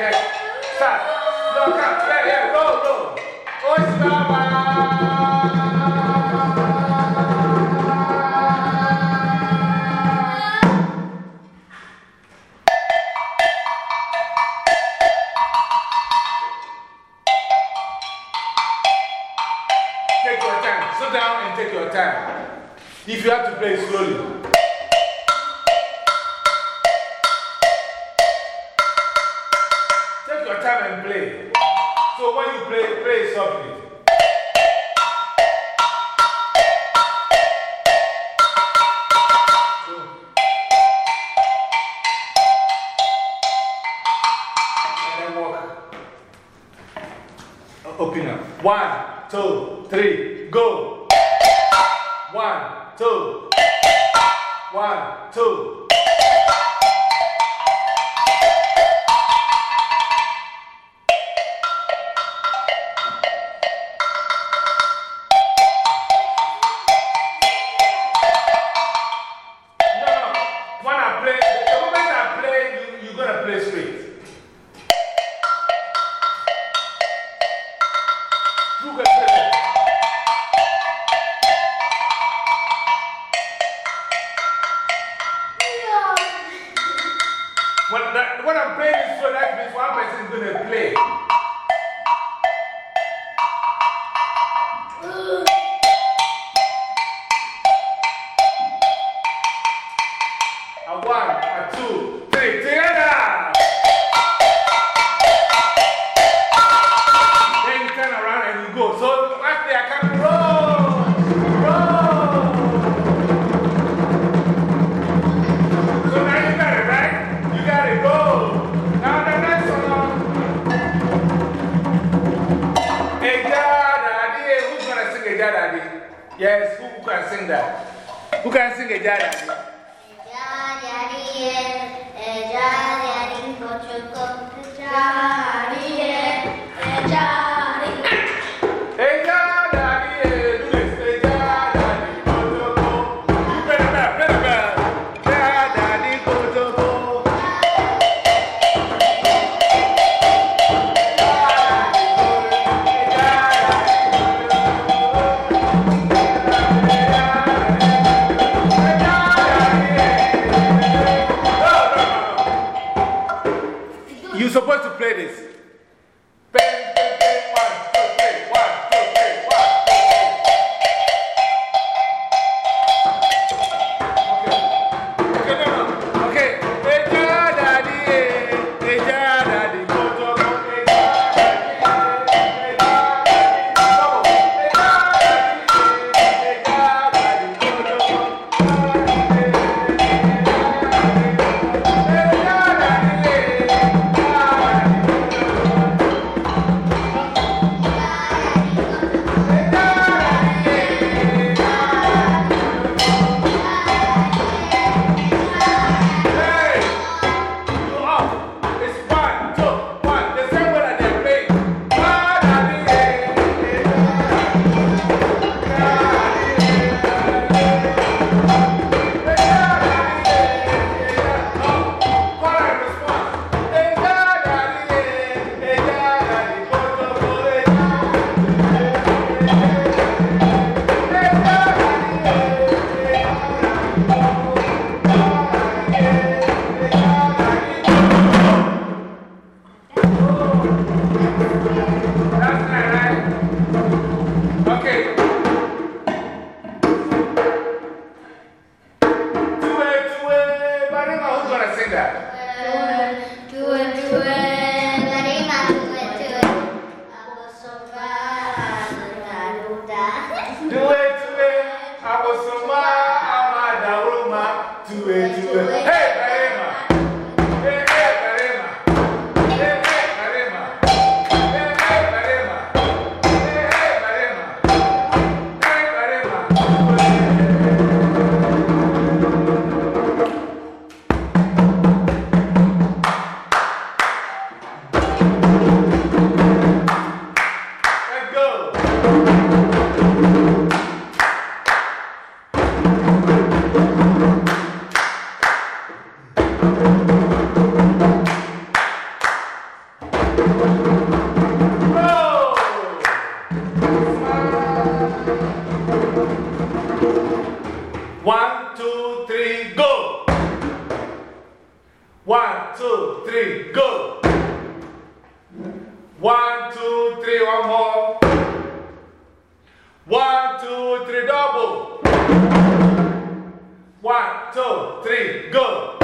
stop. Take your time. Sit down and take your time. If you have to play slowly, your time and play. So when you play, play softly. Open up. One, two, three, go. One, two. One, two. play. Yes, who, who can sing that? Who can sing Ejari? Ejari, Ejari, Ejari, Ejari, One, two, three, go.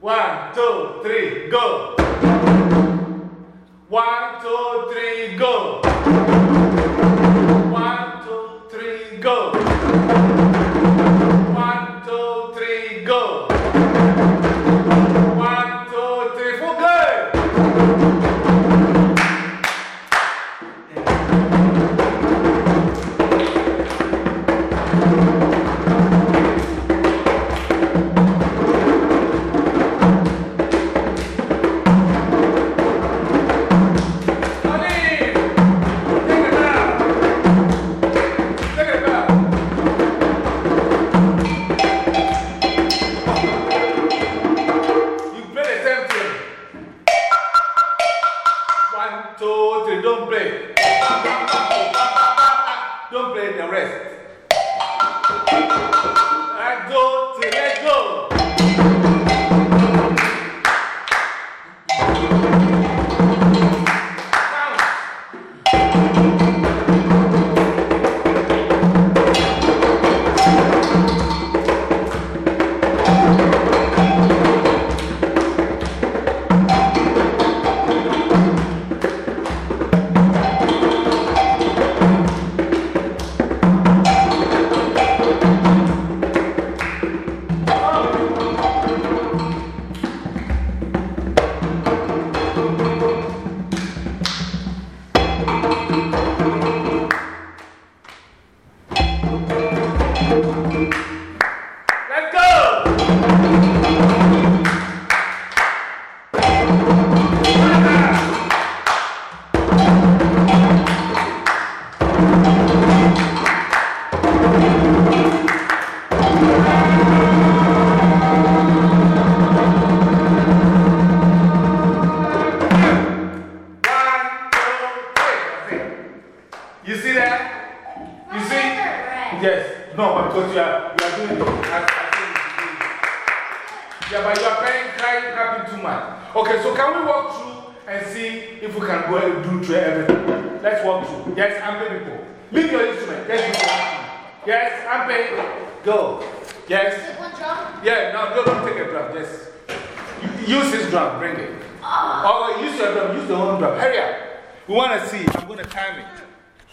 One, two, three, go. One, two, three, go. One, two, three, go. One, two, three, go. One, two, three, good. Don't play the rest. You see that? You see? Yes. No, because you are, you are doing it. I, I think you should do it. Yeah, but you are playing, crying, clapping too much. Okay, so can we walk through and see if we can go and do through everything? Let's walk through. Yes, Ampe people. Leave your instrument. Yes, people. Yes, Ampe. Go. Yes. Yeah, no, no, don't take a drum. Just use his drum. Bring it. Or use your drum. Use your own drum. Hurry up. We want to see. I'm going to time it.